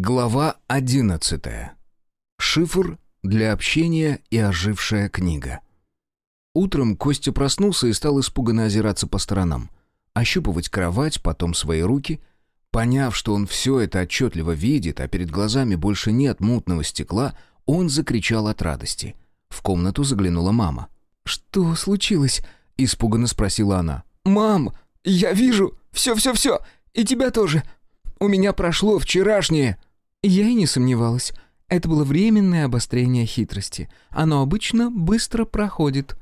Глава одиннадцатая. Шифр для общения и ожившая книга. Утром Костя проснулся и стал испуганно озираться по сторонам. Ощупывать кровать, потом свои руки. Поняв, что он все это отчетливо видит, а перед глазами больше нет мутного стекла, он закричал от радости. В комнату заглянула мама. «Что случилось?» — испуганно спросила она. «Мам, я вижу! Все-все-все! И тебя тоже! У меня прошло вчерашнее!» Я и не сомневалась. Это было временное обострение хитрости. Оно обычно быстро проходит.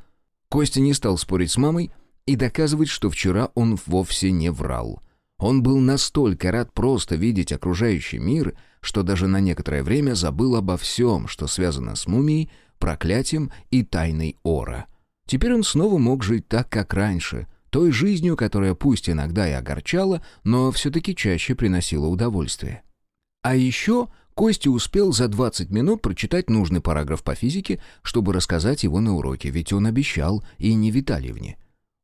Костя не стал спорить с мамой и доказывать, что вчера он вовсе не врал. Он был настолько рад просто видеть окружающий мир, что даже на некоторое время забыл обо всем, что связано с мумией, проклятием и тайной Ора. Теперь он снова мог жить так, как раньше, той жизнью, которая пусть иногда и огорчала, но все-таки чаще приносила удовольствие. А еще Костя успел за 20 минут прочитать нужный параграф по физике, чтобы рассказать его на уроке, ведь он обещал и не Витальевне.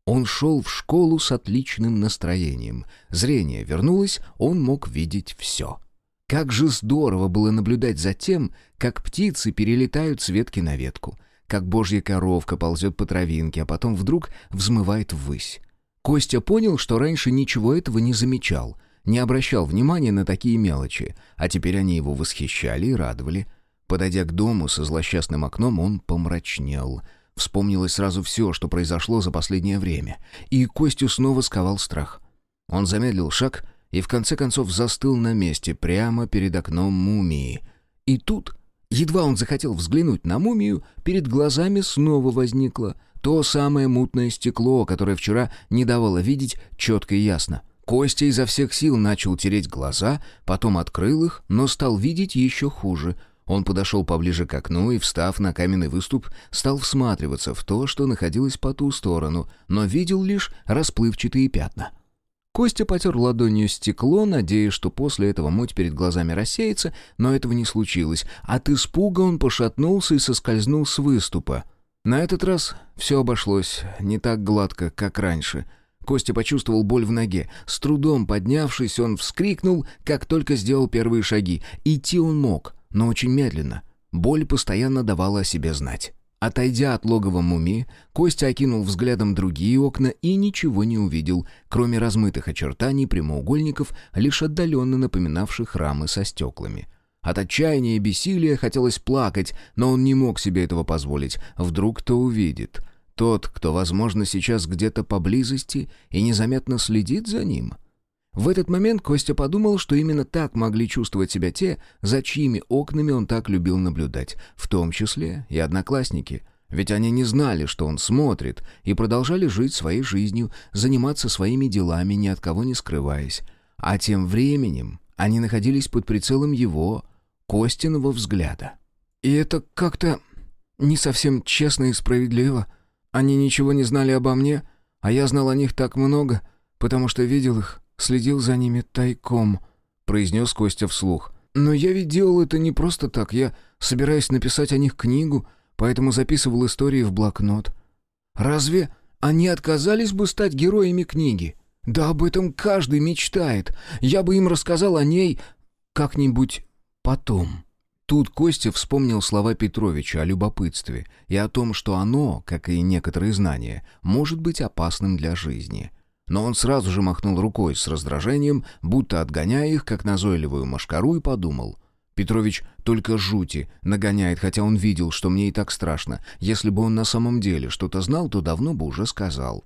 Он шел в школу с отличным настроением. Зрение вернулось, он мог видеть все. Как же здорово было наблюдать за тем, как птицы перелетают с ветки на ветку, как божья коровка ползет по травинке, а потом вдруг взмывает ввысь. Костя понял, что раньше ничего этого не замечал, не обращал внимания на такие мелочи, а теперь они его восхищали и радовали. Подойдя к дому со злосчастным окном, он помрачнел. Вспомнилось сразу все, что произошло за последнее время, и Костю снова сковал страх. Он замедлил шаг и в конце концов застыл на месте, прямо перед окном мумии. И тут, едва он захотел взглянуть на мумию, перед глазами снова возникло то самое мутное стекло, которое вчера не давало видеть четко и ясно. Костя изо всех сил начал тереть глаза, потом открыл их, но стал видеть еще хуже. Он подошел поближе к окну и, встав на каменный выступ, стал всматриваться в то, что находилось по ту сторону, но видел лишь расплывчатые пятна. Костя потер ладонью стекло, надеясь, что после этого муть перед глазами рассеется, но этого не случилось. От испуга он пошатнулся и соскользнул с выступа. На этот раз все обошлось не так гладко, как раньше. Костя почувствовал боль в ноге. С трудом поднявшись, он вскрикнул, как только сделал первые шаги. Идти он мог, но очень медленно. Боль постоянно давала о себе знать. Отойдя от логова мумии, Костя окинул взглядом другие окна и ничего не увидел, кроме размытых очертаний прямоугольников, лишь отдаленно напоминавших рамы со стеклами. От отчаяния и бессилия хотелось плакать, но он не мог себе этого позволить. Вдруг кто увидит. Тот, кто, возможно, сейчас где-то поблизости и незаметно следит за ним. В этот момент Костя подумал, что именно так могли чувствовать себя те, за чьими окнами он так любил наблюдать, в том числе и одноклассники. Ведь они не знали, что он смотрит, и продолжали жить своей жизнью, заниматься своими делами, ни от кого не скрываясь. А тем временем они находились под прицелом его, Костиного взгляда. И это как-то не совсем честно и справедливо. Они ничего не знали обо мне, а я знал о них так много, потому что видел их, следил за ними тайком», — произнес Костя вслух. «Но я ведь делал это не просто так. Я собираюсь написать о них книгу, поэтому записывал истории в блокнот. Разве они отказались бы стать героями книги? Да об этом каждый мечтает. Я бы им рассказал о ней как-нибудь Потом. Тут Костя вспомнил слова Петровича о любопытстве и о том, что оно, как и некоторые знания, может быть опасным для жизни. Но он сразу же махнул рукой с раздражением, будто отгоняя их, как назойливую машкару, и подумал. Петрович только жути нагоняет, хотя он видел, что мне и так страшно. Если бы он на самом деле что-то знал, то давно бы уже сказал.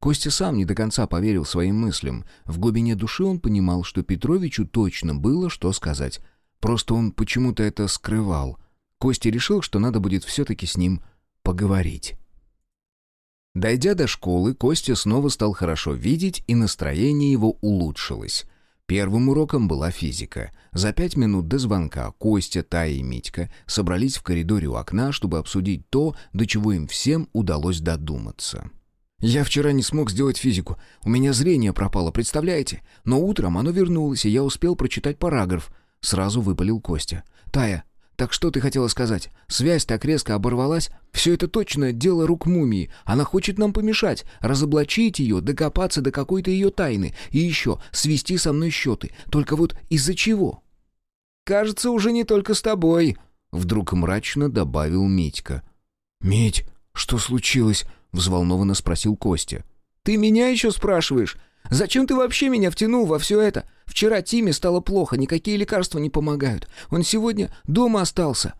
Костя сам не до конца поверил своим мыслям. В глубине души он понимал, что Петровичу точно было что сказать — Просто он почему-то это скрывал. Костя решил, что надо будет все-таки с ним поговорить. Дойдя до школы, Костя снова стал хорошо видеть, и настроение его улучшилось. Первым уроком была физика. За пять минут до звонка Костя, Тая и Митька собрались в коридоре у окна, чтобы обсудить то, до чего им всем удалось додуматься. «Я вчера не смог сделать физику. У меня зрение пропало, представляете? Но утром оно вернулось, и я успел прочитать параграф», Сразу выпалил Костя. «Тая, так что ты хотела сказать? Связь так резко оборвалась? Все это точно дело рук мумии. Она хочет нам помешать, разоблачить ее, докопаться до какой-то ее тайны и еще свести со мной счеты. Только вот из-за чего?» кажется, уже не только с тобой», — вдруг мрачно добавил Митька. «Мить, что случилось?» — взволнованно спросил Костя. «Ты меня еще спрашиваешь? Зачем ты вообще меня втянул во все это? Вчера Тиме стало плохо, никакие лекарства не помогают. Он сегодня дома остался».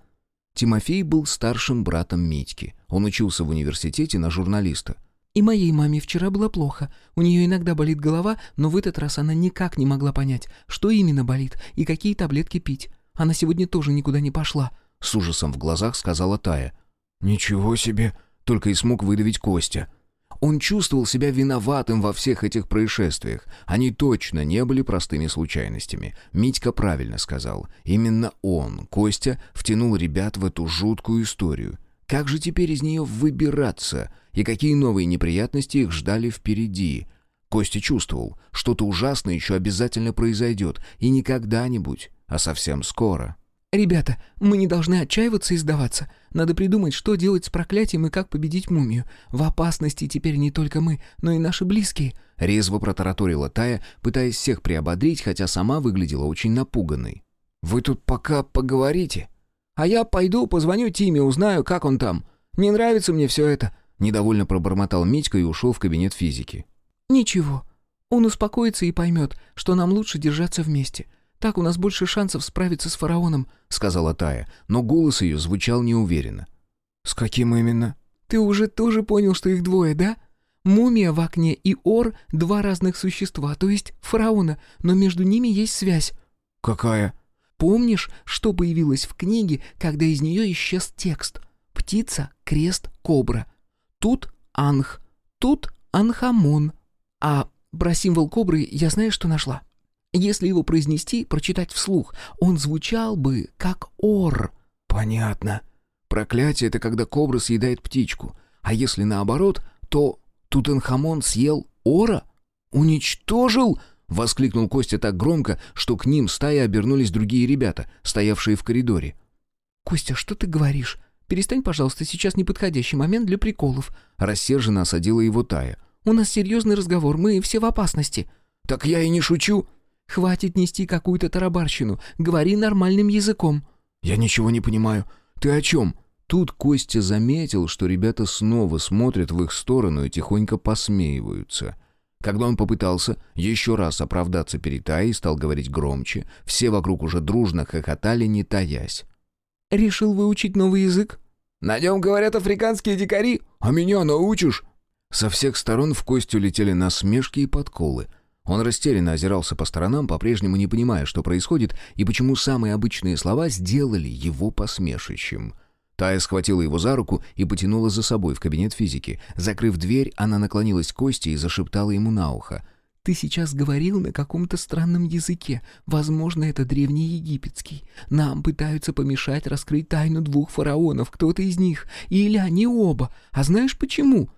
Тимофей был старшим братом Митьки. Он учился в университете на журналиста. «И моей маме вчера было плохо. У нее иногда болит голова, но в этот раз она никак не могла понять, что именно болит и какие таблетки пить. Она сегодня тоже никуда не пошла», — с ужасом в глазах сказала Тая. «Ничего себе!» — только и смог выдавить Костя. Он чувствовал себя виноватым во всех этих происшествиях. Они точно не были простыми случайностями. Митька правильно сказал. Именно он, Костя, втянул ребят в эту жуткую историю. Как же теперь из нее выбираться? И какие новые неприятности их ждали впереди? Костя чувствовал, что-то ужасное еще обязательно произойдет. И не когда-нибудь, а совсем скоро. «Ребята, мы не должны отчаиваться и сдаваться. Надо придумать, что делать с проклятием и как победить мумию. В опасности теперь не только мы, но и наши близкие». Резво протараторила Тая, пытаясь всех приободрить, хотя сама выглядела очень напуганной. «Вы тут пока поговорите. А я пойду позвоню Тиме, узнаю, как он там. Не нравится мне все это». Недовольно пробормотал Митька и ушел в кабинет физики. «Ничего. Он успокоится и поймет, что нам лучше держаться вместе. Так у нас больше шансов справиться с фараоном», — сказала Тая, но голос ее звучал неуверенно. «С каким именно?» «Ты уже тоже понял, что их двое, да? Мумия в окне и Ор — два разных существа, то есть фараона, но между ними есть связь». «Какая?» «Помнишь, что появилось в книге, когда из нее исчез текст? Птица, крест, кобра. Тут анх, тут анхамон. А про символ кобры я знаю, что нашла. Если его произнести, прочитать вслух, он звучал бы как «ор». «Понятно. Проклятие — это когда кобра съедает птичку. А если наоборот, то Тутанхамон съел ора? Уничтожил?» — воскликнул Костя так громко, что к ним стаи обернулись другие ребята, стоявшие в коридоре. «Костя, что ты говоришь? Перестань, пожалуйста, сейчас неподходящий момент для приколов». Рассерженно осадила его Тая. «У нас серьезный разговор, мы все в опасности». «Так я и не шучу. Хватит нести какую-то тарабарщину. Говори нормальным языком». «Я ничего не понимаю. Ты о чем?» Тут Костя заметил, что ребята снова смотрят в их сторону и тихонько посмеиваются. Когда он попытался еще раз оправдаться перед Таей стал говорить громче, все вокруг уже дружно хохотали, не таясь. «Решил выучить новый язык?» «На нем говорят африканские дикари, а меня научишь?» Со всех сторон в Костю летели насмешки и подколы. Он растерянно озирался по сторонам, по-прежнему не понимая, что происходит и почему самые обычные слова сделали его посмешищем. Тая схватила его за руку и потянула за собой в кабинет физики. Закрыв дверь, она наклонилась к Косте и зашептала ему на ухо. «Ты сейчас говорил на каком-то странном языке. Возможно, это древнеегипетский. Нам пытаются помешать раскрыть тайну двух фараонов, кто-то из них. Или они оба. А знаешь почему?»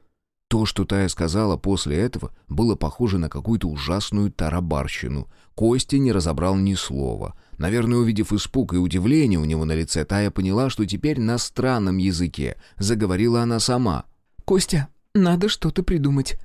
То, что Тая сказала после этого, было похоже на какую-то ужасную тарабарщину. Костя не разобрал ни слова. Наверное, увидев испуг и удивление у него на лице, Тая поняла, что теперь на странном языке. Заговорила она сама. «Костя, надо что-то придумать.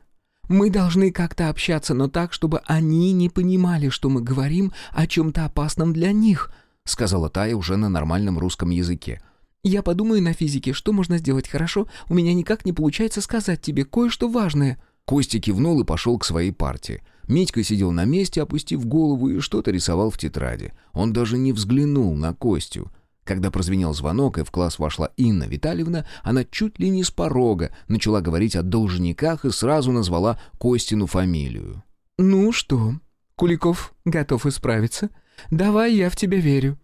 Мы должны как-то общаться, но так, чтобы они не понимали, что мы говорим о чем-то опасном для них», сказала Тая уже на нормальном русском языке. «Я подумаю на физике, что можно сделать, хорошо? У меня никак не получается сказать тебе кое-что важное». Костя кивнул и пошел к своей партии. Митька сидел на месте, опустив голову, и что-то рисовал в тетради. Он даже не взглянул на Костю. Когда прозвенел звонок, и в класс вошла Инна Витальевна, она чуть ли не с порога начала говорить о должниках и сразу назвала Костину фамилию. «Ну что, Куликов готов исправиться? Давай, я в тебя верю».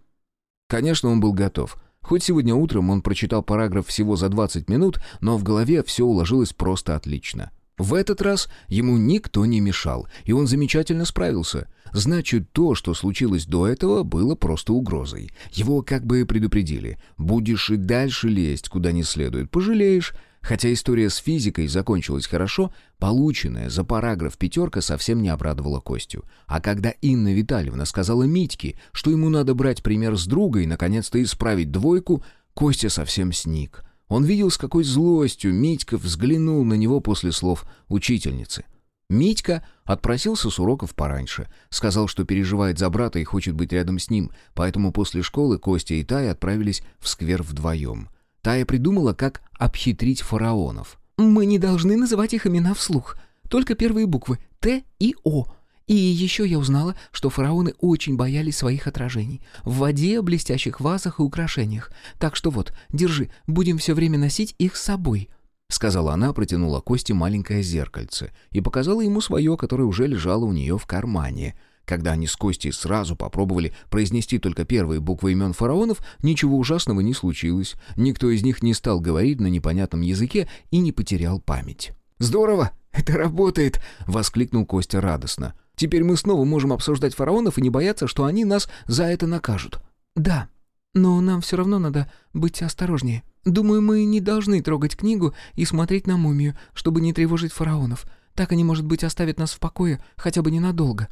Конечно, он был готов — Хоть сегодня утром он прочитал параграф всего за 20 минут, но в голове все уложилось просто отлично. В этот раз ему никто не мешал, и он замечательно справился. Значит, то, что случилось до этого, было просто угрозой. Его как бы предупредили. Будешь и дальше лезть, куда не следует, пожалеешь, Хотя история с физикой закончилась хорошо, полученная за параграф пятерка совсем не обрадовала Костю. А когда Инна Витальевна сказала Митьке, что ему надо брать пример с друга и наконец-то исправить двойку, Костя совсем сник. Он видел, с какой злостью Митька взглянул на него после слов учительницы. Митька отпросился с уроков пораньше. Сказал, что переживает за брата и хочет быть рядом с ним, поэтому после школы Костя и Тая отправились в сквер вдвоем. Тая придумала, как обхитрить фараонов. «Мы не должны называть их имена вслух. Только первые буквы «Т» и «О». И еще я узнала, что фараоны очень боялись своих отражений. В воде, блестящих вазах и украшениях. Так что вот, держи, будем все время носить их с собой». — сказала она, протянула Косте маленькое зеркальце и показала ему свое, которое уже лежало у нее в кармане. Когда они с Костей сразу попробовали произнести только первые буквы имен фараонов, ничего ужасного не случилось. Никто из них не стал говорить на непонятном языке и не потерял память. «Здорово! Это работает!» — воскликнул Костя радостно. «Теперь мы снова можем обсуждать фараонов и не бояться, что они нас за это накажут». «Да, но нам все равно надо быть осторожнее. Думаю, мы не должны трогать книгу и смотреть на мумию, чтобы не тревожить фараонов. Так они, может быть, оставят нас в покое хотя бы ненадолго».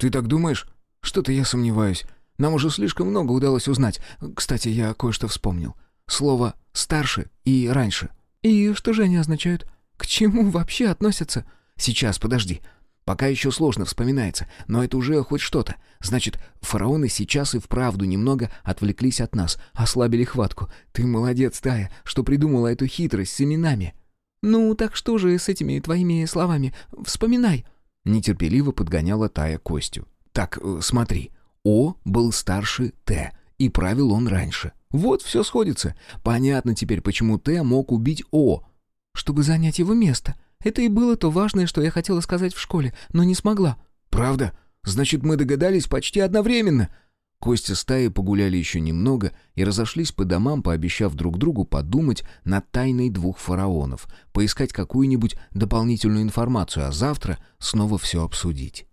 «Ты так думаешь? Что-то я сомневаюсь. Нам уже слишком много удалось узнать. Кстати, я кое-что вспомнил. Слово «старше» и «раньше». «И что же они означают? К чему вообще относятся?» «Сейчас, подожди. Пока еще сложно вспоминается, но это уже хоть что-то. Значит, фараоны сейчас и вправду немного отвлеклись от нас, ослабили хватку. Ты молодец, Тая, что придумала эту хитрость с именами». «Ну, так что же с этими твоими словами? Вспоминай». Нетерпеливо подгоняла Тая Костю. «Так, э, смотри. О был старше Т, и правил он раньше. Вот все сходится. Понятно теперь, почему Т мог убить О. Чтобы занять его место. Это и было то важное, что я хотела сказать в школе, но не смогла». «Правда? Значит, мы догадались почти одновременно». Костя с Таей погуляли еще немного и разошлись по домам, пообещав друг другу подумать над тайной двух фараонов, поискать какую-нибудь дополнительную информацию, а завтра снова все обсудить.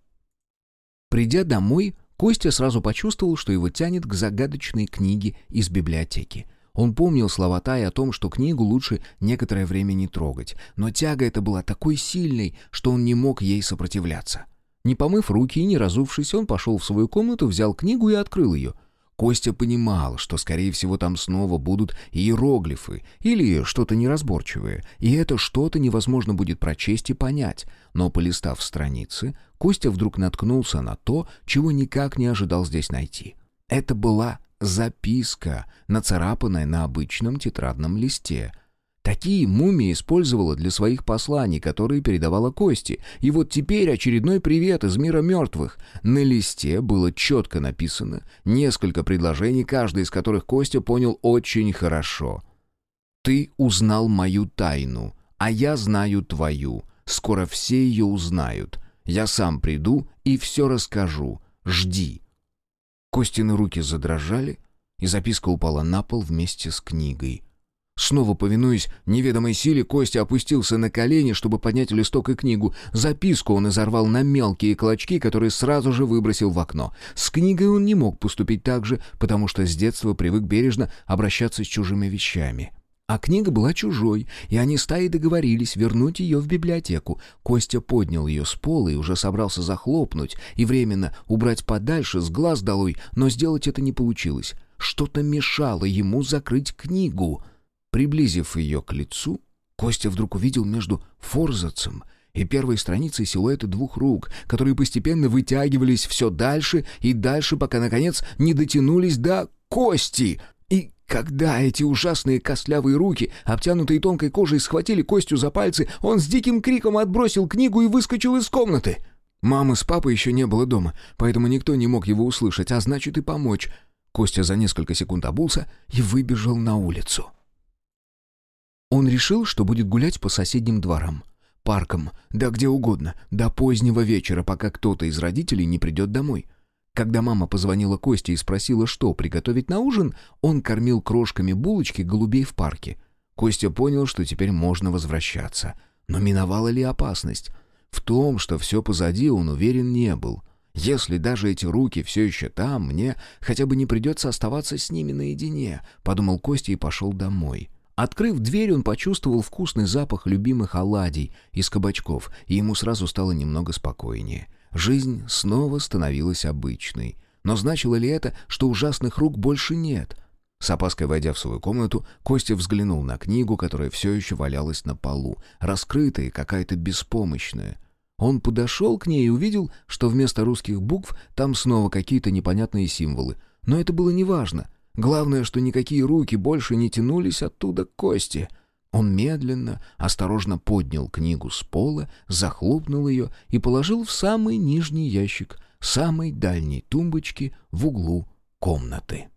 Придя домой, Костя сразу почувствовал, что его тянет к загадочной книге из библиотеки — он помнил слова Таи о том, что книгу лучше некоторое время не трогать, но тяга эта была такой сильной, что он не мог ей сопротивляться. Не помыв руки и не разувшись, он пошел в свою комнату, взял книгу и открыл ее. Костя понимал, что, скорее всего, там снова будут иероглифы или что-то неразборчивое, и это что-то невозможно будет прочесть и понять. Но, полистав страницы, Костя вдруг наткнулся на то, чего никак не ожидал здесь найти. Это была записка, нацарапанная на обычном тетрадном листе. Такие мумия использовала для своих посланий, которые передавала Кости. И вот теперь очередной привет из мира мертвых. На листе было четко написано несколько предложений, каждое из которых Костя понял очень хорошо. «Ты узнал мою тайну, а я знаю твою. Скоро все ее узнают. Я сам приду и все расскажу. Жди». Костины руки задрожали, и записка упала на пол вместе с книгой. Снова повинуясь неведомой силе, Костя опустился на колени, чтобы поднять листок и книгу. Записку он изорвал на мелкие клочки, которые сразу же выбросил в окно. С книгой он не мог поступить так же, потому что с детства привык бережно обращаться с чужими вещами. А книга была чужой, и они стаи договорились вернуть ее в библиотеку. Костя поднял ее с пола и уже собрался захлопнуть и временно убрать подальше с глаз долой, но сделать это не получилось. Что-то мешало ему закрыть книгу. Приблизив ее к лицу, Костя вдруг увидел между форзацем и первой страницей силуэты двух рук, которые постепенно вытягивались все дальше и дальше, пока, наконец, не дотянулись до кости — когда эти ужасные костлявые руки, обтянутые тонкой кожей, схватили Костю за пальцы, он с диким криком отбросил книгу и выскочил из комнаты. Мамы с папой еще не было дома, поэтому никто не мог его услышать, а значит и помочь. Костя за несколько секунд обулся и выбежал на улицу. Он решил, что будет гулять по соседним дворам, паркам, да где угодно, до позднего вечера, пока кто-то из родителей не придет домой. Когда мама позвонила Косте и спросила, что приготовить на ужин, он кормил крошками булочки голубей в парке. Костя понял, что теперь можно возвращаться. Но миновала ли опасность? В том, что все позади, он уверен не был. Если даже эти руки все еще там, мне хотя бы не придется оставаться с ними наедине, подумал Костя и пошел домой. Открыв дверь, он почувствовал вкусный запах любимых оладий из кабачков, и ему сразу стало немного спокойнее. Жизнь снова становилась обычной. Но значило ли это, что ужасных рук больше нет? С опаской войдя в свою комнату, Костя взглянул на книгу, которая все еще валялась на полу, раскрытая и какая-то беспомощная. Он подошел к ней и увидел, что вместо русских букв там снова какие-то непонятные символы. Но это было неважно. Главное, что никакие руки больше не тянулись оттуда к кости. Он медленно, осторожно поднял книгу с пола, захлопнул ее и положил в самый нижний ящик самой дальней тумбочки в углу комнаты.